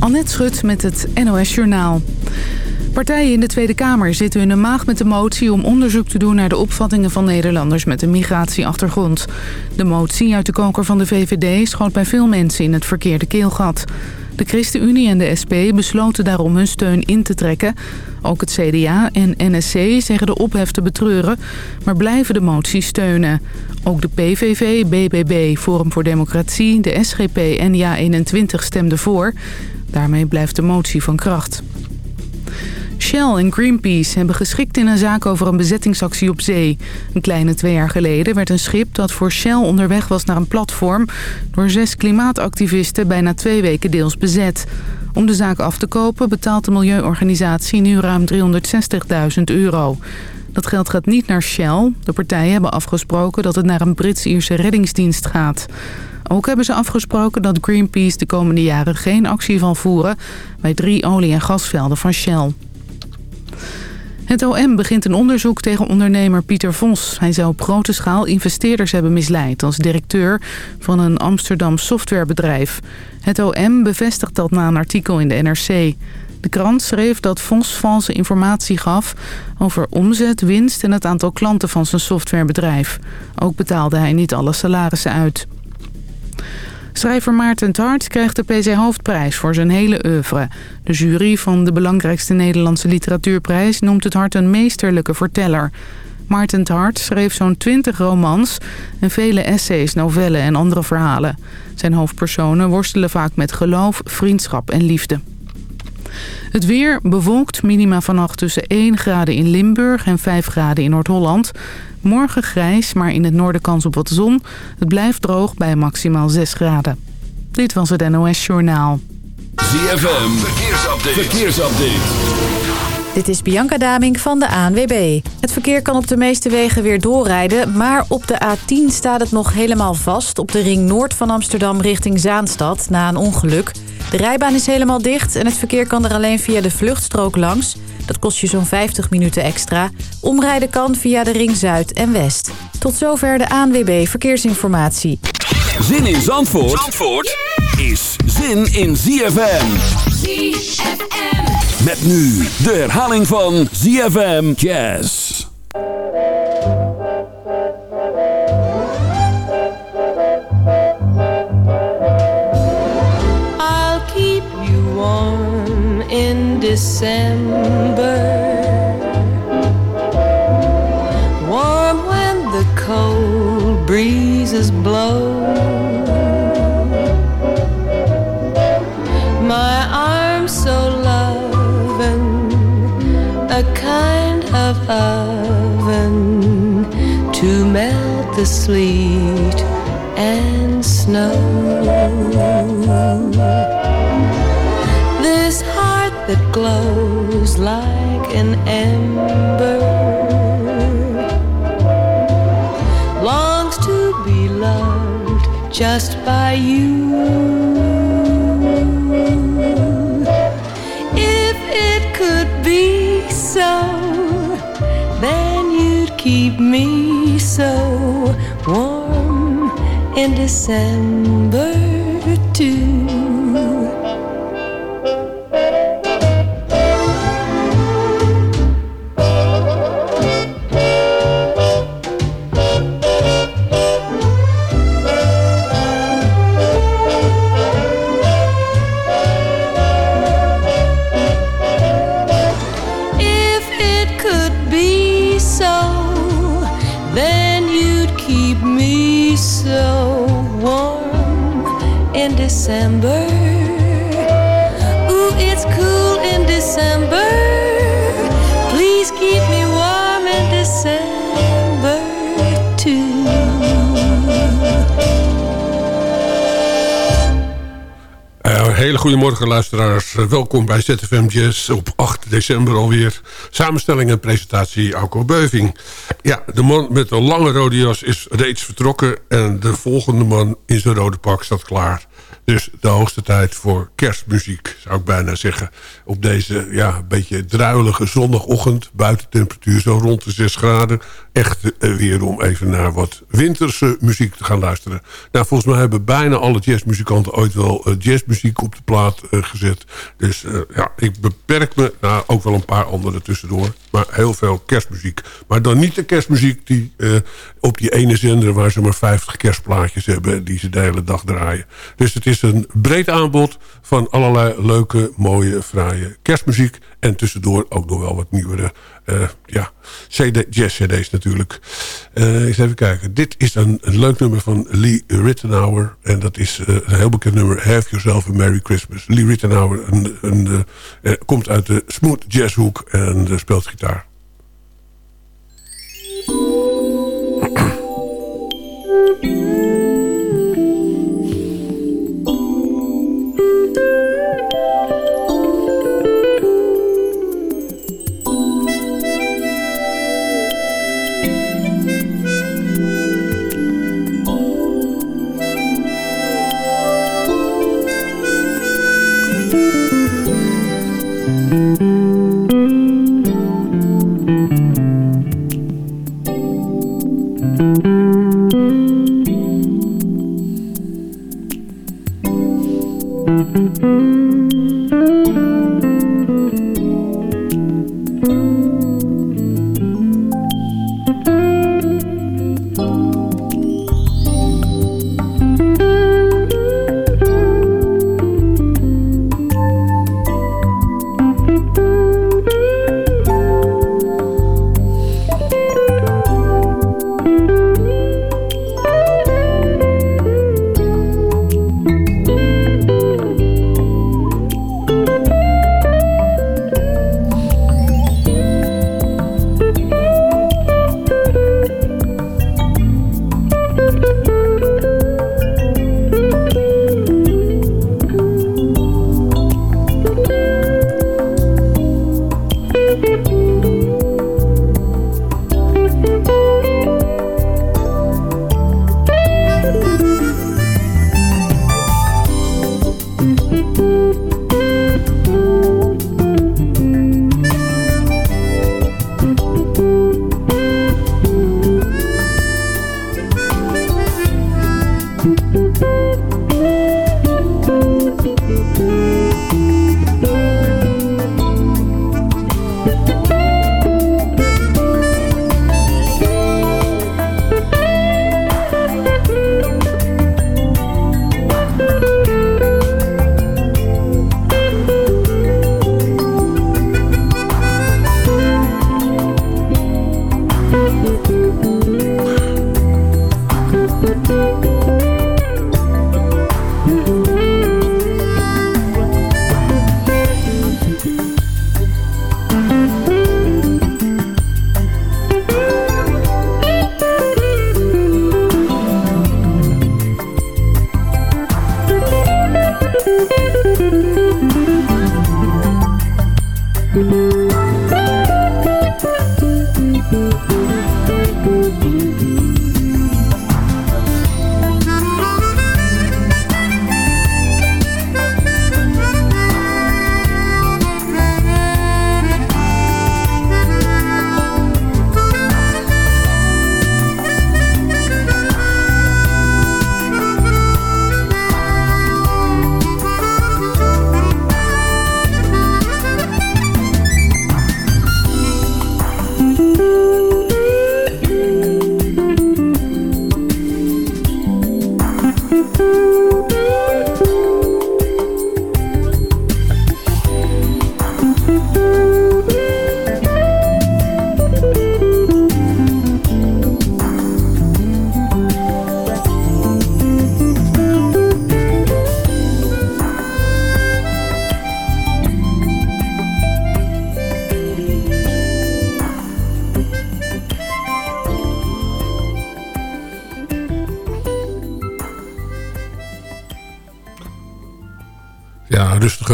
Annette Schut met het NOS Journaal. Partijen in de Tweede Kamer zitten een maag met de motie om onderzoek te doen naar de opvattingen van Nederlanders met een migratieachtergrond. De motie uit de koker van de VVD schoot bij veel mensen in het verkeerde keelgat. De ChristenUnie en de SP besloten daarom hun steun in te trekken. Ook het CDA en NSC zeggen de ophef te betreuren, maar blijven de motie steunen. Ook de PVV, BBB, Forum voor Democratie, de SGP en JA21 stemden voor. Daarmee blijft de motie van kracht. Shell en Greenpeace hebben geschikt in een zaak over een bezettingsactie op zee. Een kleine twee jaar geleden werd een schip dat voor Shell onderweg was naar een platform... door zes klimaatactivisten bijna twee weken deels bezet. Om de zaak af te kopen betaalt de milieuorganisatie nu ruim 360.000 euro. Dat geld gaat niet naar Shell. De partijen hebben afgesproken dat het naar een Brits-Ierse reddingsdienst gaat. Ook hebben ze afgesproken dat Greenpeace de komende jaren geen actie zal voeren... bij drie olie- en gasvelden van Shell. Het OM begint een onderzoek tegen ondernemer Pieter Vos. Hij zou op grote schaal investeerders hebben misleid... als directeur van een Amsterdam softwarebedrijf. Het OM bevestigt dat na een artikel in de NRC. De krant schreef dat Vos valse informatie gaf... over omzet, winst en het aantal klanten van zijn softwarebedrijf. Ook betaalde hij niet alle salarissen uit. Schrijver Maarten Hart krijgt de PC Hoofdprijs voor zijn hele oeuvre. De jury van de belangrijkste Nederlandse literatuurprijs noemt het Hart een meesterlijke verteller. Maarten Hart schreef zo'n 20 romans en vele essays, novellen en andere verhalen. Zijn hoofdpersonen worstelen vaak met geloof, vriendschap en liefde. Het weer bewolkt, minima vannacht tussen 1 graden in Limburg en 5 graden in Noord-Holland. Morgen grijs, maar in het noorden kans op wat zon. Het blijft droog bij maximaal 6 graden. Dit was het NOS Journaal. ZFM, verkeersupdate. verkeersupdate. Dit is Bianca Daming van de ANWB. Het verkeer kan op de meeste wegen weer doorrijden... maar op de A10 staat het nog helemaal vast... op de ring noord van Amsterdam richting Zaanstad na een ongeluk. De rijbaan is helemaal dicht en het verkeer kan er alleen via de vluchtstrook langs... Dat kost je zo'n 50 minuten extra. Omrijden kan via de Ring Zuid en West. Tot zover de ANWB Verkeersinformatie. Zin in Zandvoort, Zandvoort is zin in ZFM. ZFM. Met nu de herhaling van ZFM Jazz. December. Warm when the cold breezes blow. My arms so loving, a kind of oven to melt the sleet and snow. Glows like an ember longs to be loved just by you. If it could be so, then you'd keep me so warm in December too. Uh, een hele goede morgen luisteraars. Welkom bij ZFM Jazz op 8 december alweer. Samenstelling en presentatie Alco Beuving. Ja, de man met de lange rode jas is reeds vertrokken... en de volgende man in zijn rode pak staat klaar. Dus de hoogste tijd voor kerstmuziek, zou ik bijna zeggen. Op deze ja, beetje druilige zondagochtend. Buitentemperatuur zo rond de 6 graden. Echt eh, weer om even naar wat winterse muziek te gaan luisteren. Nou, volgens mij hebben bijna alle jazzmuzikanten ooit wel uh, jazzmuziek op de plaat uh, gezet. Dus ja, ik beperk me nou, ook wel een paar andere tussendoor. Maar heel veel kerstmuziek. Maar dan niet de kerstmuziek die op die ene zender... waar ze maar 50 kerstplaatjes hebben... die ze de hele dag draaien. Dus het is een breed aanbod van allerlei leuke, mooie, fraaie kerstmuziek. En tussendoor ook nog wel wat nieuwere uh, ja, CD, jazz-cd's natuurlijk. Uh, eens even kijken. Dit is een, leuk nummer van Lee Rittenauer. En dat is uh, een heel bekend nummer. Have Yourself a Merry Christmas. Lee Rittenauer een, een, komt uit de smooth jazzhoek en speelt gitaar.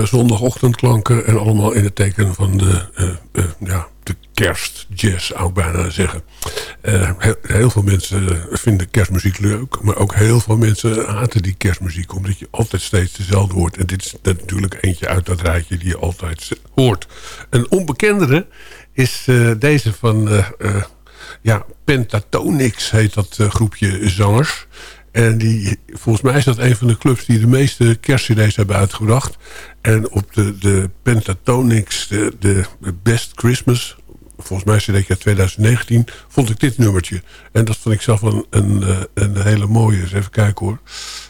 Zondagochtendklanken... en allemaal in het teken van de, uh, uh, ja, de kerstjazz, zou ik bijna zeggen. Eh, heel, veel mensen vinden kerstmuziek leuk. Maar ook heel veel mensen haten die kerstmuziek. Omdat je altijd steeds dezelfde hoort. En dit is natuurlijk eentje uit dat rijtje die je altijd hoort. Een onbekendere is deze van... Ja, Pentatonix heet dat groepje zangers. En die, volgens mij is dat een van de clubs die de meeste kerstcd's hebben uitgebracht. En op de, de Pentatonix, de, de Best Christmas volgens mij is het 2019, vond ik dit nummertje. En dat vond ik zelf een, een, eh, een hele mooie. Dus even kijken hoor,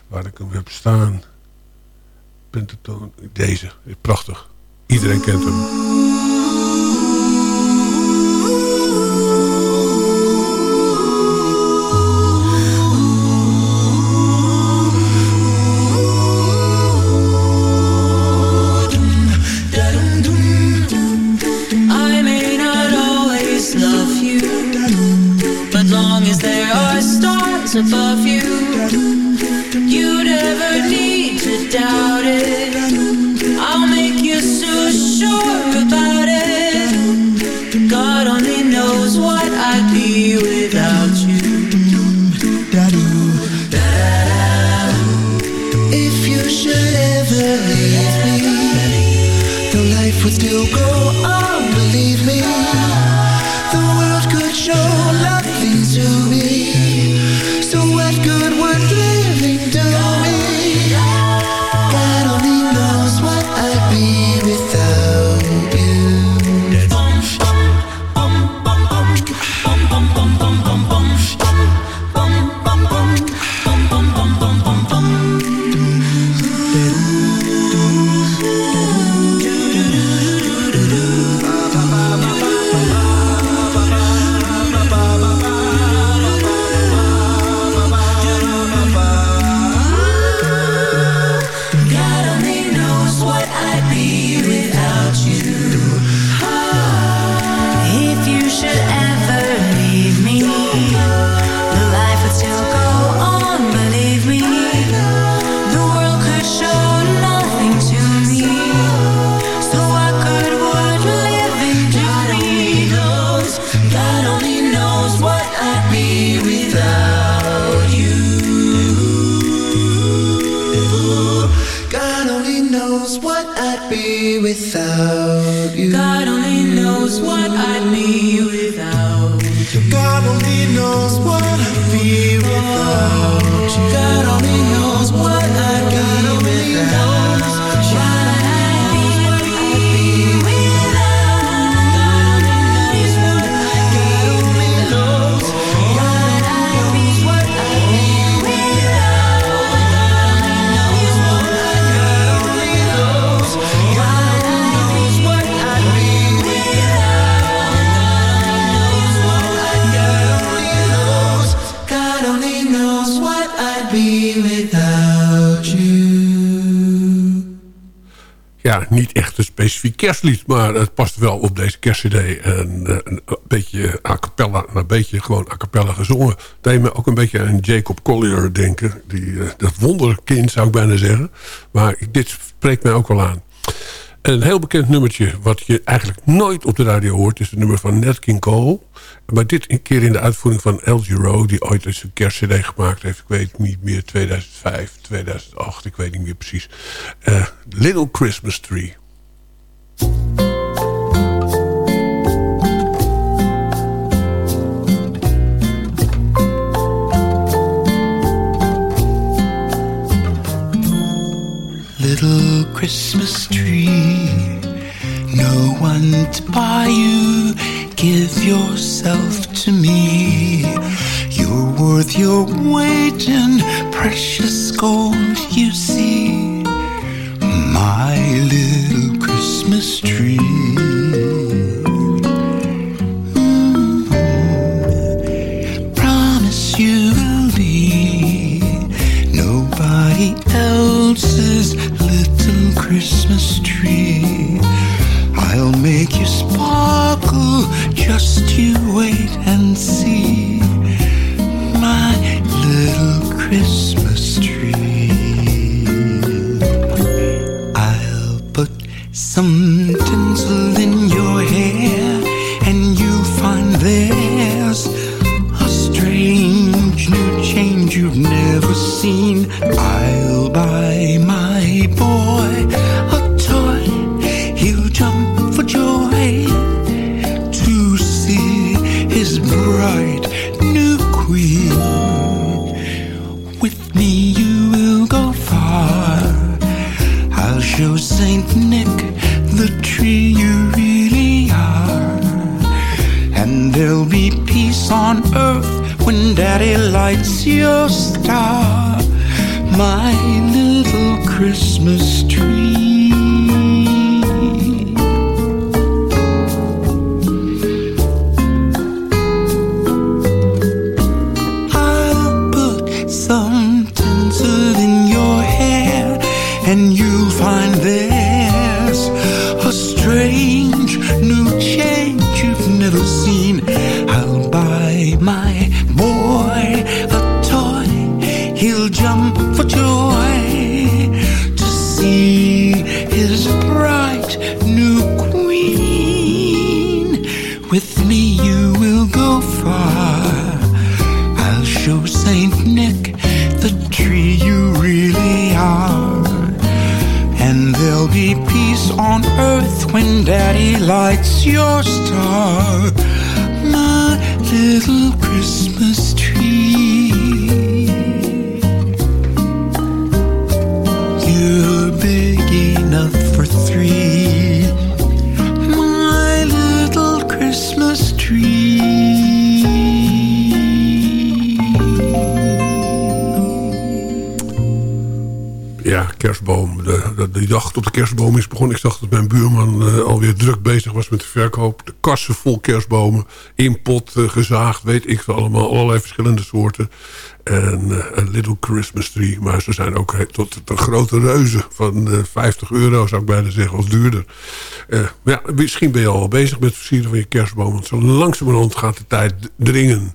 waar ik hem heb staan. Pentatoon, deze, prachtig. Iedereen kent hem. Kerstlied, maar het past wel op deze kerstcd. En, uh, een beetje a cappella, een beetje gewoon a cappella gezongen. Me ook een beetje aan Jacob Collier denken. Die, uh, dat wonderkind zou ik bijna zeggen. Maar dit spreekt mij ook wel aan. Een heel bekend nummertje, wat je eigenlijk nooit op de radio hoort... is het nummer van Nat King Cole. Maar dit een keer in de uitvoering van L. Giro... die ooit eens een kerstcd gemaakt heeft. Ik weet niet meer, 2005, 2008, ik weet niet meer precies. Uh, Little Christmas Tree. Little Christmas tree, no one to buy you. Give yourself to me. You're worth your weight in precious gold, you see. My little Christmas tree. Christmas tree. I'll make you sparkle, just you wait and see. My little Christmas tree. I'll put some tinsel show Saint Nick the tree you really are. And there'll be peace on earth when Daddy lights your star. My little Christmas tree. Lights your star. Die dag tot de kerstboom is begonnen. Ik zag dat mijn buurman eh, alweer druk bezig was met de verkoop. De kassen vol kerstbomen. In pot eh, gezaagd, weet ik veel allemaal. Allerlei verschillende soorten. En eh, een little Christmas tree. Maar ze zijn ook tot de grote reuzen van eh, 50 euro, zou ik bijna zeggen, of duurder. Maar ja, misschien ben je al bezig met het versieren van je kerstboom. Want zo langzamerhand gaat de tijd dringen.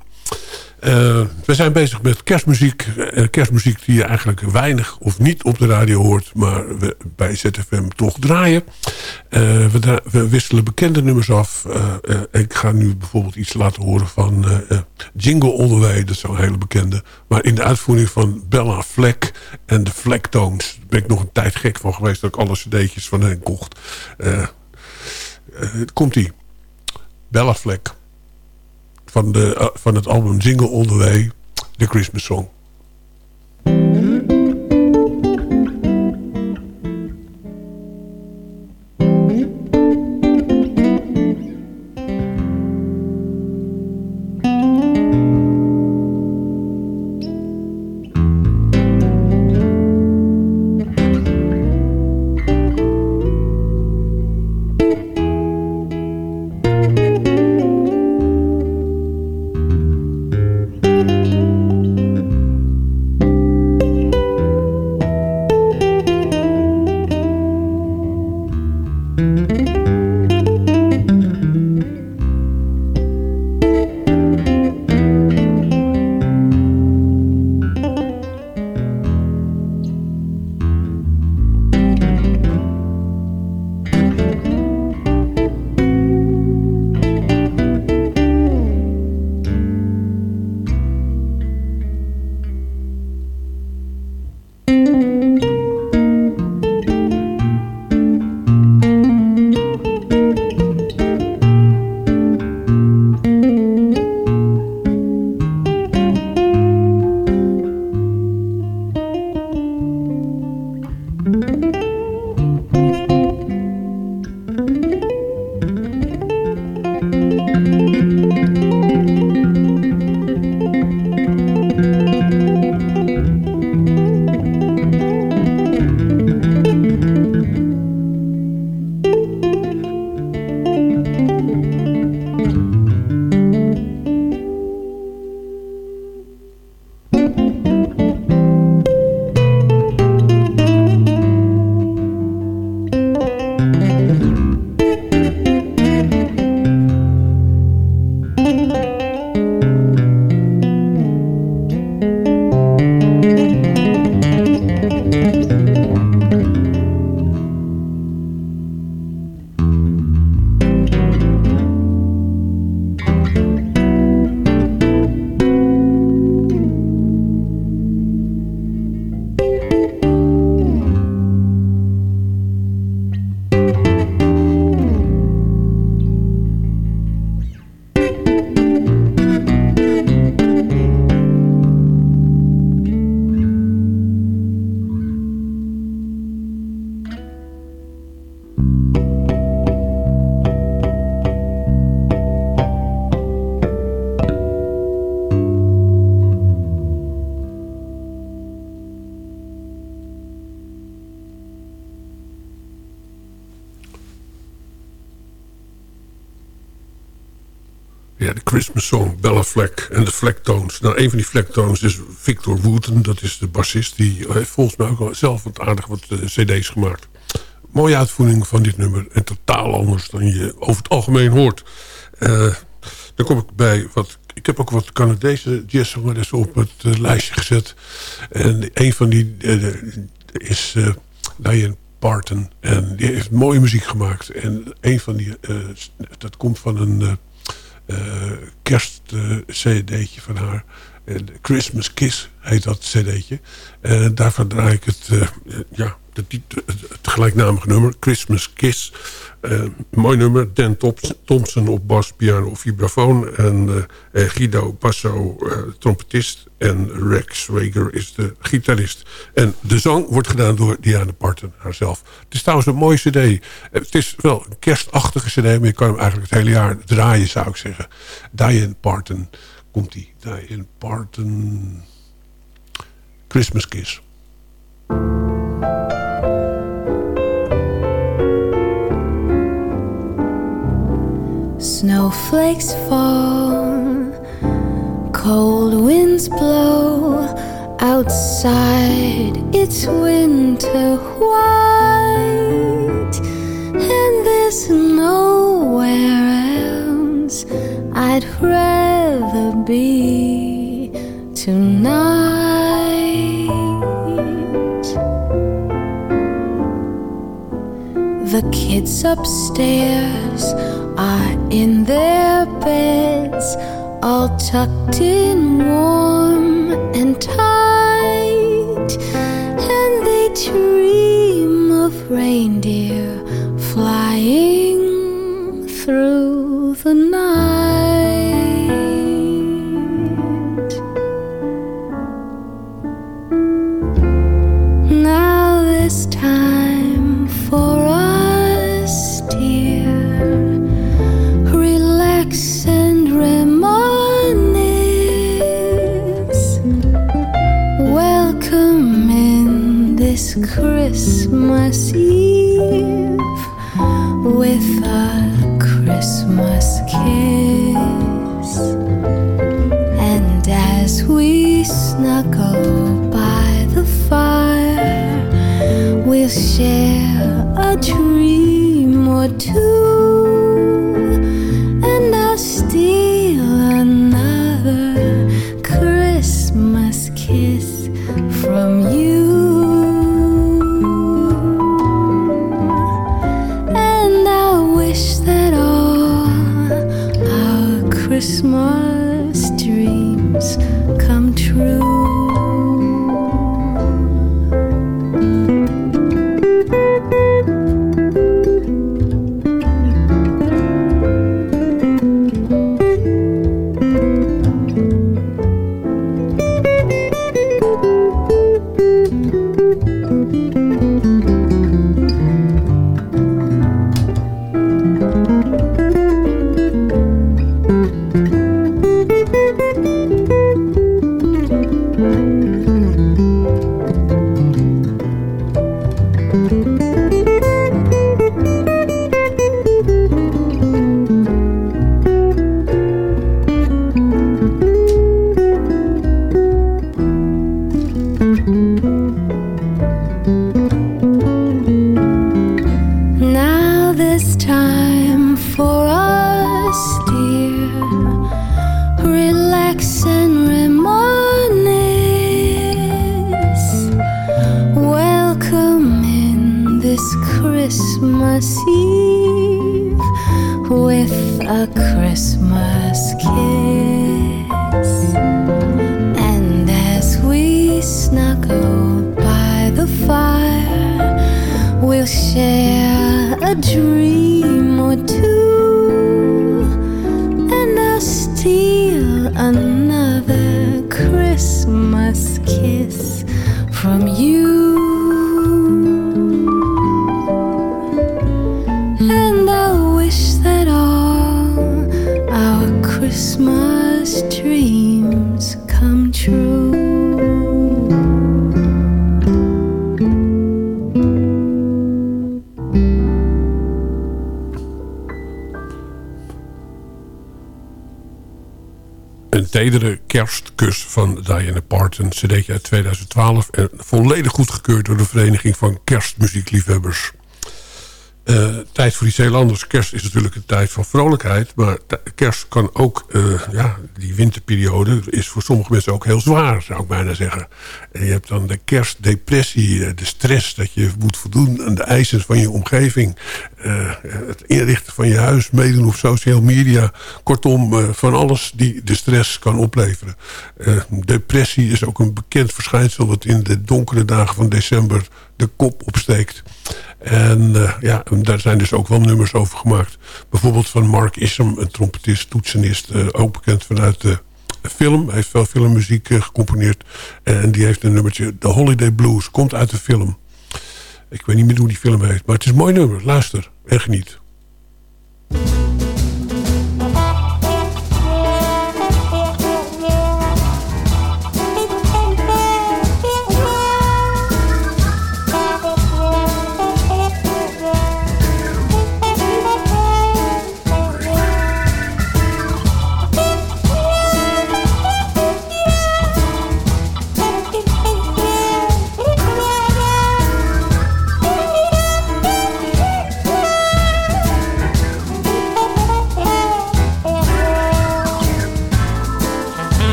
Eh, we zijn bezig met kerstmuziek. Eh, kerstmuziek die je eigenlijk weinig of niet op de radio hoort. Maar we bij ZFM toch draaien. Eh, we, we wisselen bekende nummers af. Ik ga nu bijvoorbeeld iets laten horen van Jingle All The Way. Dat is zo'n hele bekende. Maar in de uitvoering van Bella Fleck en de Flecktones. Daar ben ik nog een tijd gek van geweest. Dat ik alle cd'tjes van hen kocht. Eh, Komt-ie. Bella Fleck van, de, eh, van het album Jingle All The Way, The Christmas Song. Christmas Song, Bella Fleck en de Flecktones. Nou, een van die Flecktones is Victor Wooten. Dat is de bassist. Die heeft volgens mij ook zelf wat aardig wat eh, cd's gemaakt. Mooie uitvoering van dit nummer. En totaal anders dan je over het algemeen hoort. Eh, dan kom ik bij wat... Ik heb ook wat Canadese jazzzangeressen op het eh, lijstje gezet. En een van die is Diane Parton. En die heeft mooie muziek gemaakt. En een van die... dat komt van een kerst-cd'tje van haar. Christmas Kiss heet dat cd'tje. En daarvan draai ik het, eh, ja, het, het gelijknamige nummer. Christmas Kiss. Eh, mooi nummer. Dan Thompson op bas, piano of vibrafoon. En eh, eh, Guido Basso, eh, trompetist. En Rex Swager is de gitarist. En de zang wordt gedaan door Diana Parton haarzelf. Het is trouwens een mooie cd. Eh, Het is wel een kerstachtige cd, maar je kan hem eigenlijk het hele jaar draaien, zou ik zeggen. Diane Parton. Komt? Diane Parton. Christmas Kiss. Snowflakes fall, cold winds blow. Outside it's winter white, and there's nowhere else I'd rather be tonight. The kids upstairs are in their beds, all tucked in warm and tight, and they dream of reindeer flying through the night. Kerstkus van Diana Parton. cd'tje uit 2012 en volledig goedgekeurd door de Vereniging van Kerstmuziekliefhebbers. Eh, tijd voor iets heel anders. Kerst is natuurlijk een tijd van vrolijkheid. Maar kerst kan ook, eh, ja, die winterperiode is voor sommige mensen ook heel zwaar, zou ik bijna zeggen. En je hebt dan de kerstdepressie, eh, de stress dat je moet voldoen aan de eisen van je omgeving. het inrichten van je huis, meedoen op social media. Kortom, van alles die de stress kan opleveren. depressie is ook een bekend verschijnsel wat in de donkere dagen van december de kop opsteekt. En uh, ja, daar zijn dus ook wel nummers over gemaakt. Bijvoorbeeld van Mark Isham, een trompetist, toetsenist. Uh, ook bekend vanuit de film. Hij heeft veel filmmuziek uh, gecomponeerd. En die heeft een nummertje, The Holiday Blues. Komt uit de film. Ik weet niet meer hoe die film heet. Maar het is een mooi nummer. Luister en geniet.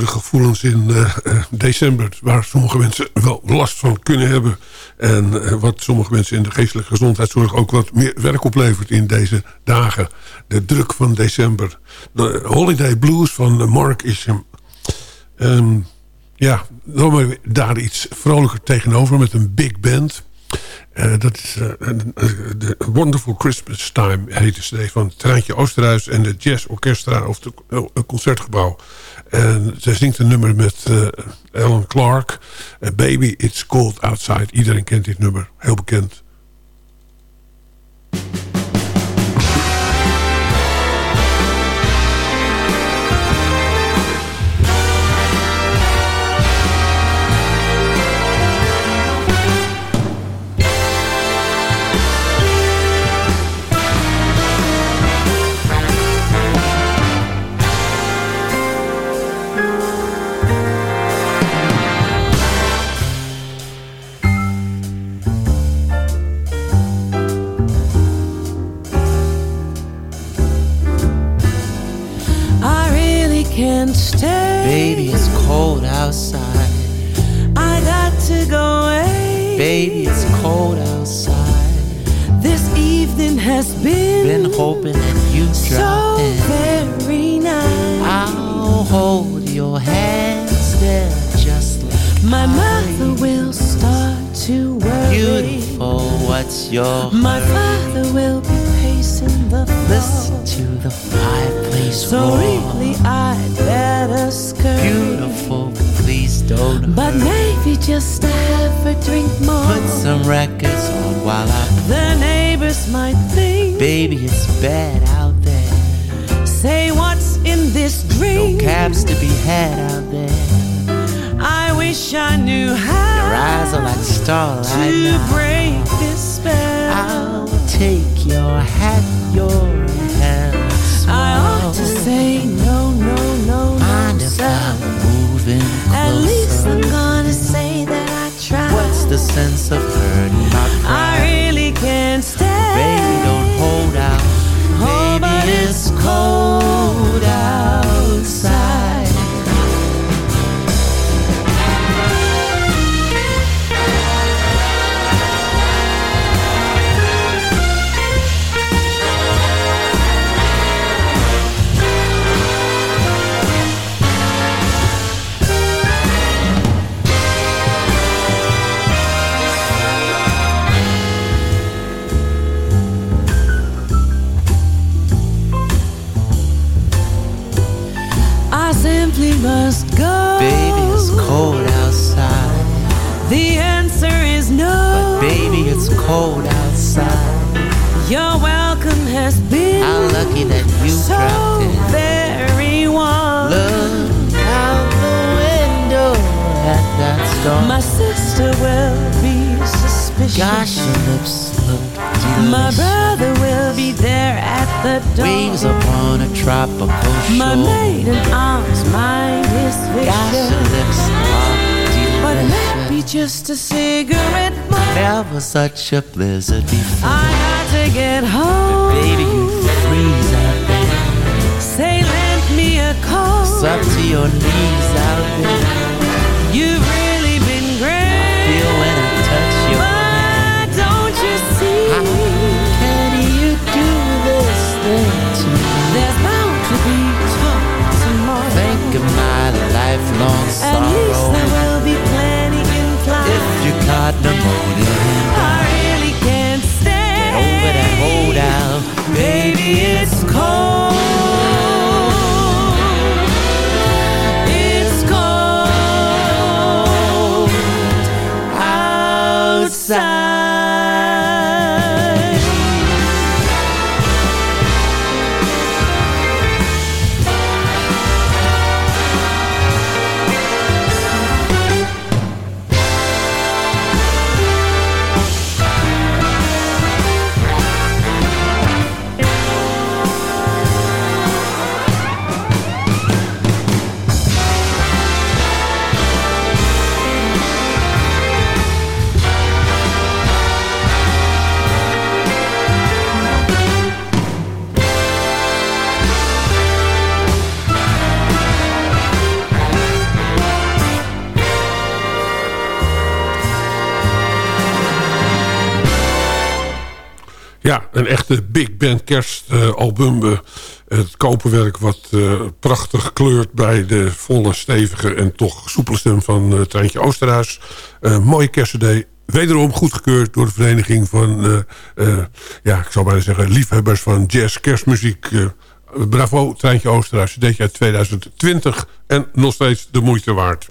Duistere gevoelens in eh, eh, december... waar sommige mensen wel last van kunnen hebben... en eh, wat sommige mensen in de geestelijke gezondheidszorg... ook wat meer werk oplevert in deze dagen. De druk van december. De Holiday Blues van Mark Isham. Ehm, ja, dan maar daar iets vrolijker tegenover met een big band... Dat is de Wonderful Christmas Time heet de van het Treintje Oosterhuis en de Jazz Orchestra of het concertgebouw. En zij zingt een nummer met uh, Alan Clark. Baby, It's Cold Outside. Iedereen kent dit nummer. Heel bekend. all I know. Must go. Baby, it's cold outside. The answer is no. But Baby, it's cold outside. Your welcome has been How lucky that you so dropped in. very warm. Look out the window at that storm. My sister will be suspicious. Gosh, your lips look delicious. My brother will be there at the door. Waves upon a tropical shore. My maiden aunt's mind is vicious. But delicious. maybe just a cigarette more. Never such a blizzard before. I got to get home. But Baby, you freeze out there. Say, lend me a coat. It's up to your knees out there. My lifelong At least sorrow. there will be plenty in flight. If you caught pneumonia, een echte big band kerstalbum. Uh, het koperwerk wat uh, prachtig kleurt bij de volle, stevige en toch soepele stem van uh, Treintje Oosterhuis. mooie kerstcd. Wederom goedgekeurd door de vereniging van, ja, ik zou bijna zeggen, liefhebbers van jazz, kerstmuziek. bravo, Treintje Oosterhuis. Dit uit 2020 en nog steeds de moeite waard.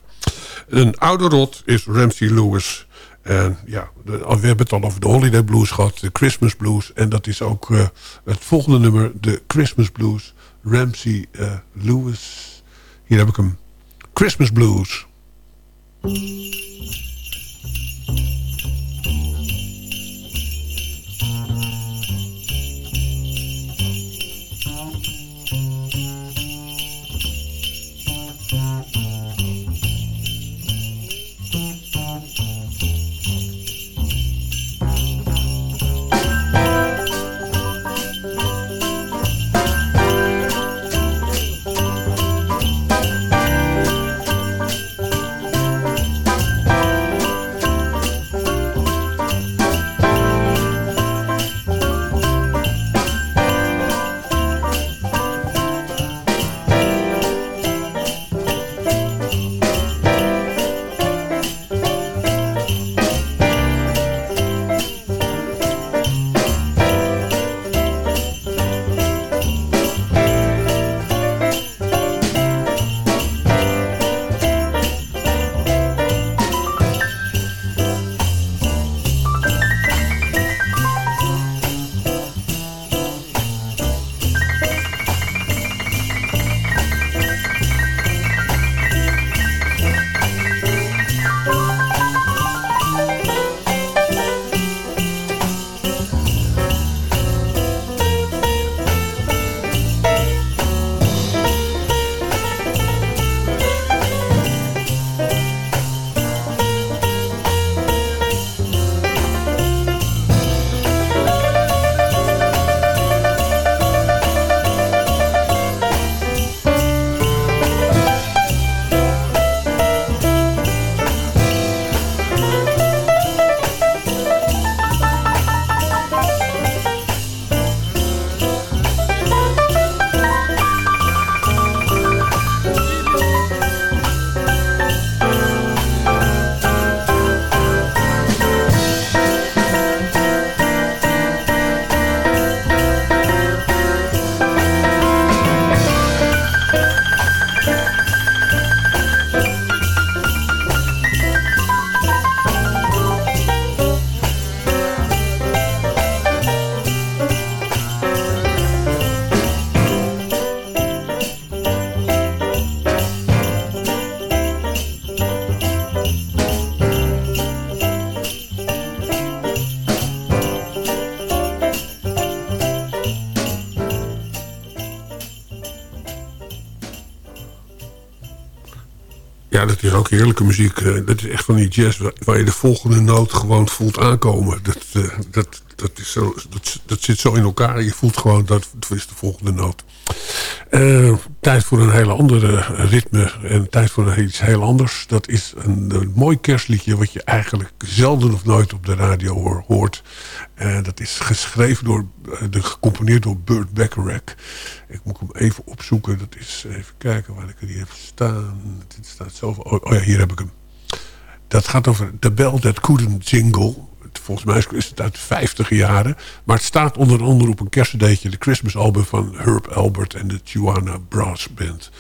Een oude rot is Ramsey Lewis. En ja, we hebben het al over de Holiday Blues gehad, de Christmas Blues. En dat is ook uh, het volgende nummer, de Christmas Blues. Ramsey uh, Lewis. Hier heb ik hem. Christmas Blues. ja, ook heerlijke muziek. Eh, dat is echt van die jazz waar je de volgende noot gewoon voelt aankomen. Dat, eh, dat, dat, is zo, dat, dat zit zo in elkaar. Je voelt gewoon dat is de volgende noot. Uh, tijd voor een hele andere ritme en tijd voor iets heel anders. Dat is een, mooi kerstliedje wat je eigenlijk zelden of nooit op de radio hoort. Uh, dat is geschreven door, de, gecomponeerd door Burt Bacharach. Ik moet hem even opzoeken. Dat is, even kijken waar ik hier heb staan. Dit staat zo. Oh, oh ja, hier heb ik hem. Dat gaat over The Bell That Couldn't Jingle volgens mij is het uit de 50 jaren. Maar het staat onder andere op een kerstdeetje. De Christmas album van Herb Albert en de Tijuana Brass Band.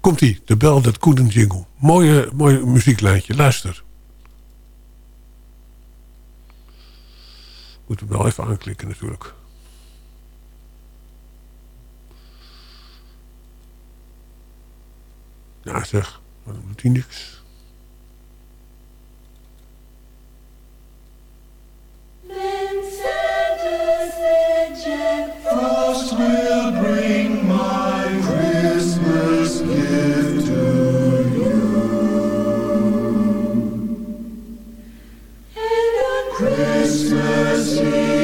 Komt-ie, de bel dat couldn't jingle. Mooie, mooie muzieklijntje, luister. Moet hem wel even aanklikken natuurlijk. Ja zeg, waarom doet hij niks? Frost will bring my Christmas gift to you. And on Christmas Eve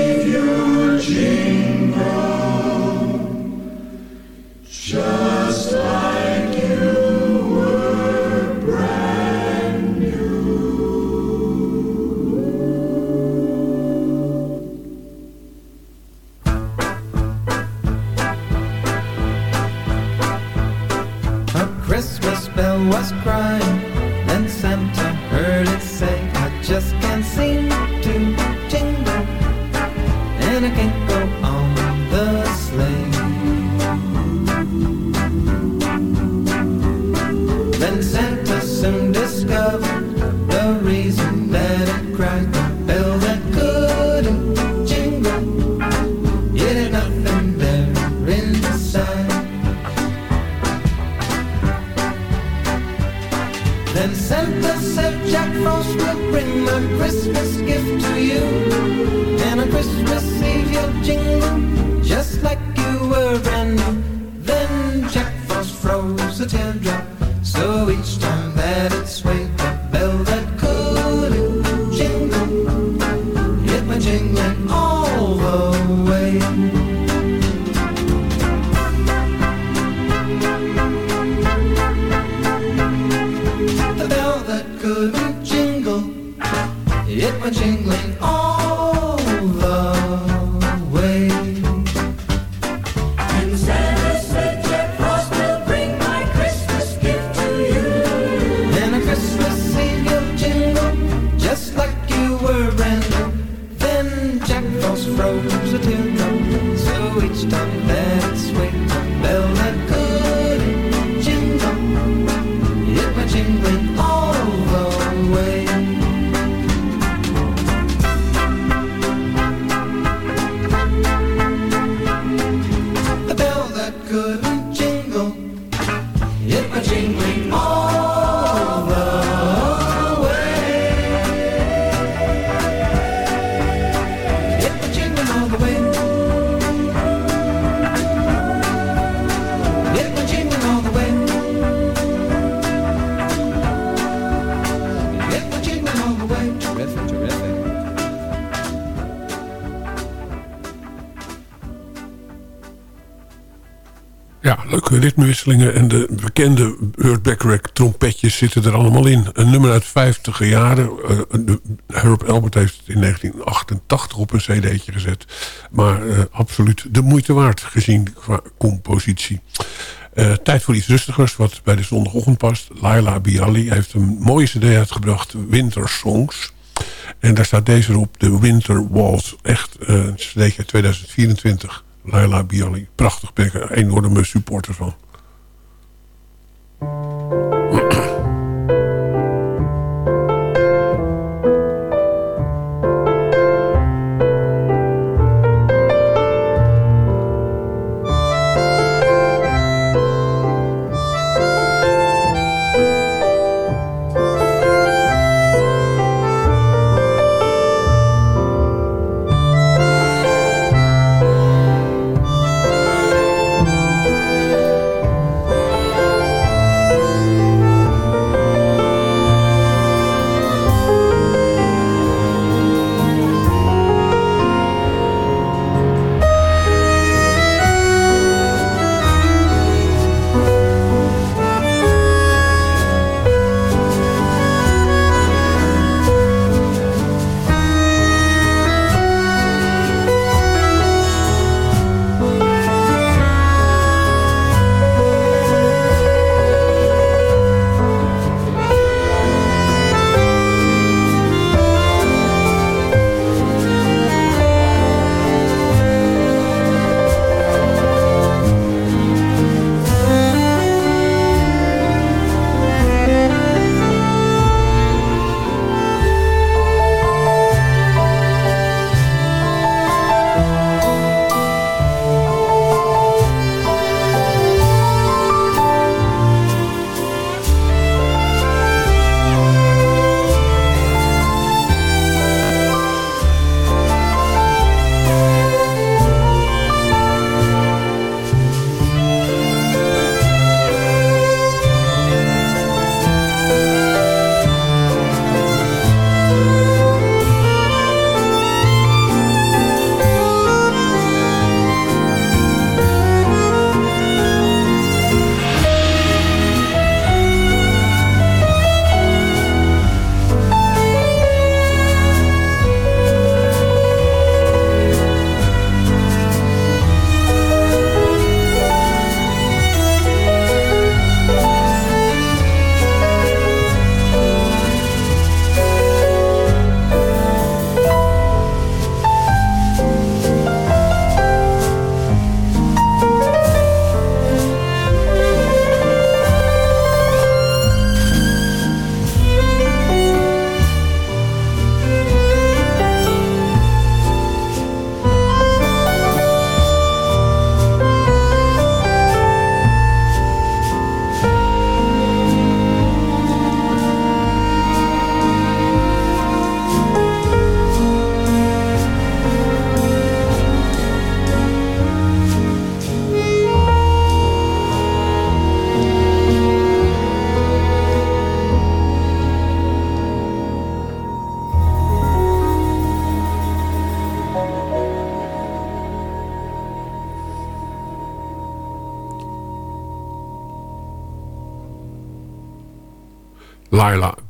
was de ritmewisselingen en de bekende Bird Bacharach trompetjes zitten er allemaal in. Een nummer uit 50 jaren. Uh, Herb Albert heeft het in 1988 op een cd'tje gezet. Maar eh, absoluut de moeite waard gezien qua compositie. Eh, tijd voor iets rustigers, wat bij de zondagochtend past. Laila Bialy heeft een mooie cd uitgebracht, Winter Songs. En daar staat deze op, de Winter Walls, Echt een cd 2024. Laila Bialy. Prachtig, ben ik een enorme supporter van.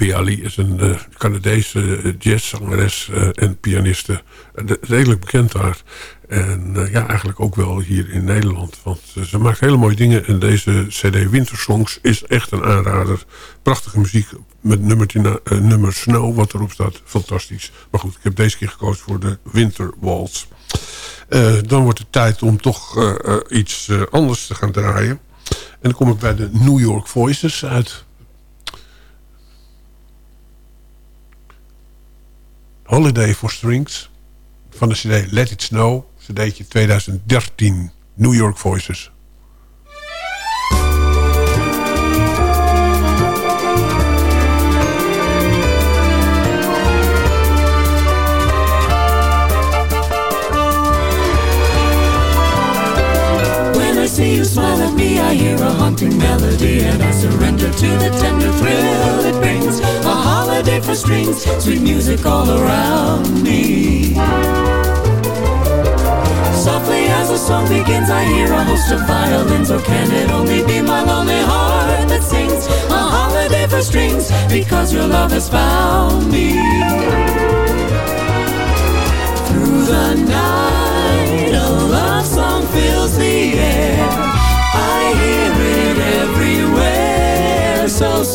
Is een uh, Canadese eh, jazzzangeres uh, en pianiste. redelijk bekend daar. En ja, eigenlijk ook wel hier in Nederland. Want ze maakt hele mooie dingen. En deze cd Wintersongs is echt een aanrader. Prachtige muziek met nummertje, nummer Snow wat erop staat. Fantastisch. Maar goed, ik heb deze keer gekozen voor de Winterwaltz. dan wordt het tijd om toch iets anders te gaan draaien. En dan kom ik bij de New York Voices uit Holiday for Strings van de cd Let It Snow, cd'tje 2013, New York Voices. See you smile at me, I hear a haunting melody, and I surrender to the tender thrill it brings. A holiday for strings, sweet music all around me. Softly as the song begins, I hear a host of violins, or can it only be my lonely heart that sings? A holiday for strings, because your love has found me. Through the night, a love song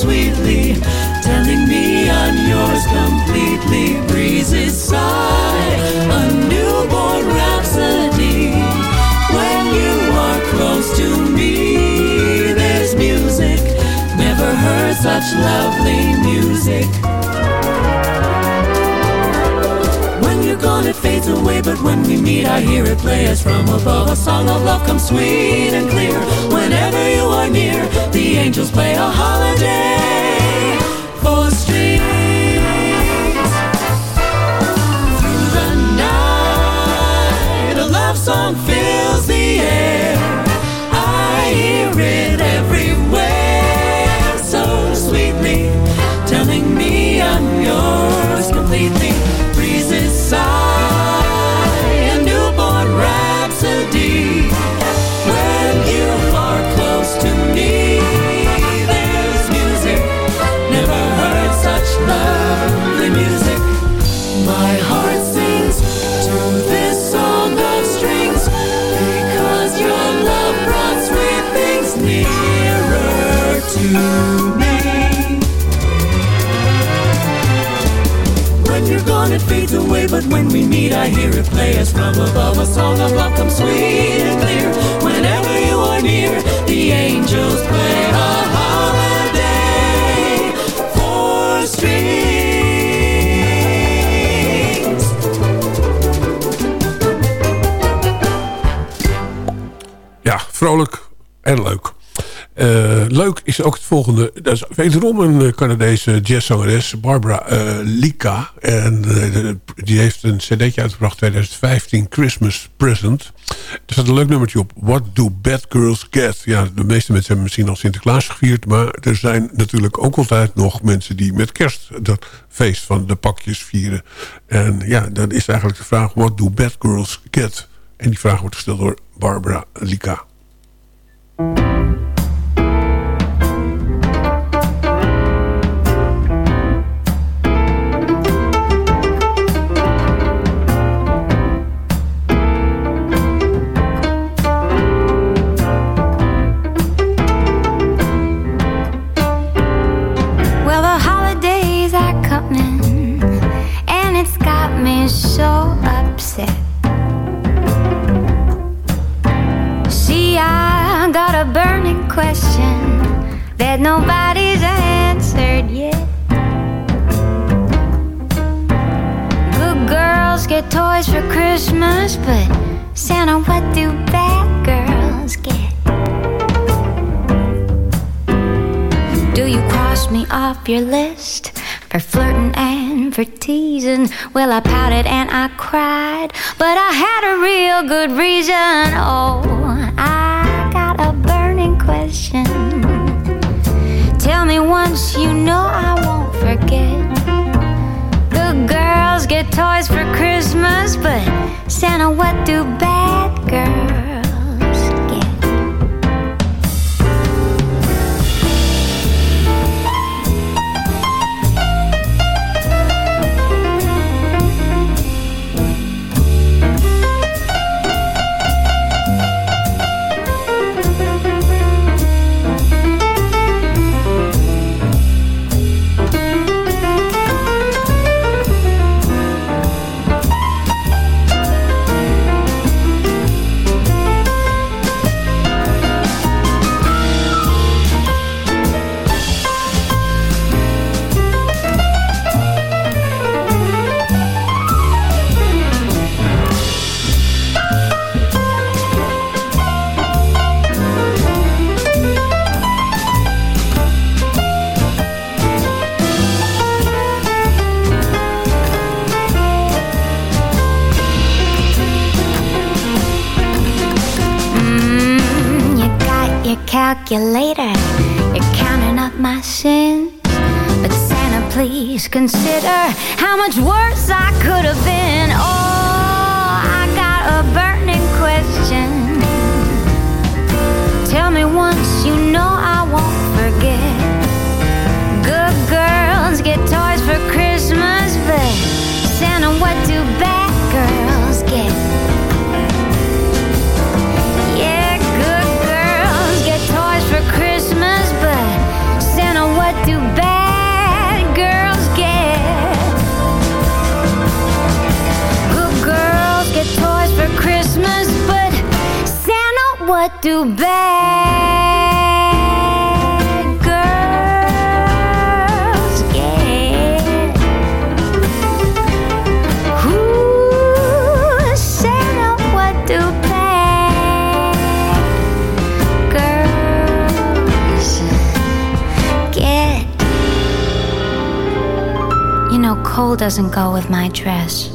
sweetly, telling me I'm yours completely. Breezes sigh, a newborn rhapsody. When you are close to me, there's music. Never heard such lovely music. When you're gone, it fades away, but when we meet, I hear it play as from above. A song of love comes sweet and clear. Whenever near, the angels play a holiday It fades away, but when we meet, I hear it play as from above. A song of love comes sweet and clear. Whenever you are near, the angels play a holiday for strings. Ja, vrolijk en leuk. Is ook het volgende. Dat is wederom een eh, Canadese jazzzangeres, Barbara eh, Lika. En eh, die heeft een cd'tje uitgebracht 2015, Christmas Present. Er staat een leuk nummertje op. What do bad girls get? Ja, de meeste mensen hebben misschien al Sinterklaas gevierd. Maar er zijn natuurlijk ook altijd nog mensen die met kerst dat feest van de pakjes vieren. En ja, dan is eigenlijk de vraag, what do bad girls get? En die vraag wordt gesteld door Barbara Lika. For teasing? Well, I pouted and I cried, but I had a real good reason. Oh, I got a burning question. Tell me once you know I won't forget. Good girls get toys for Christmas, but Santa, what do bad girls go with my dress.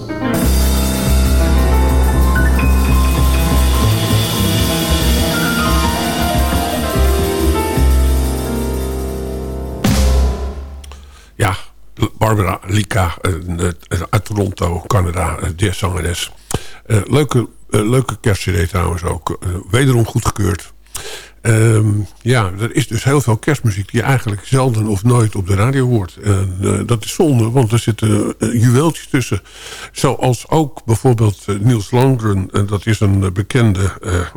Ja, Barbara Lika eh, uit Toronto, Canada, een jazzzangeres. Eh, leuke, eh, leuke kerstcd trouwens ook. Eh, wederom goedgekeurd. Ehm, ja, er is dus heel veel kerstmuziek die eigenlijk zelden of nooit op de radio hoort. En eh, dat is zonde, want er zitten eh, juweeltjes tussen. Zoals ook bijvoorbeeld eh, Niels Landgren. En dat is een bekende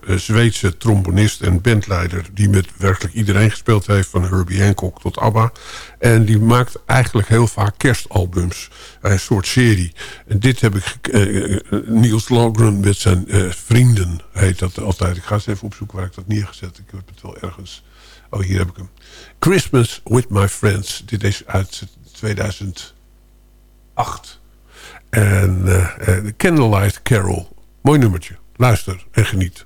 Zweedse trombonist en bandleider... die met werkelijk iedereen gespeeld heeft, van Herbie Hancock tot ABBA. En die maakt eigenlijk heel vaak kerstalbums. Een soort serie. En dit heb ik... eh, eh, Niels Landgren met zijn eh, vrienden heet dat altijd. Ik ga eens even opzoeken waar ik dat neergezet. Ik heb het wel ergens... Oh, hier heb ik hem. Christmas with my friends. Dit is uit 2008. En eh, eh, The Candlelight Carol. Mooi nummertje. Luister en geniet.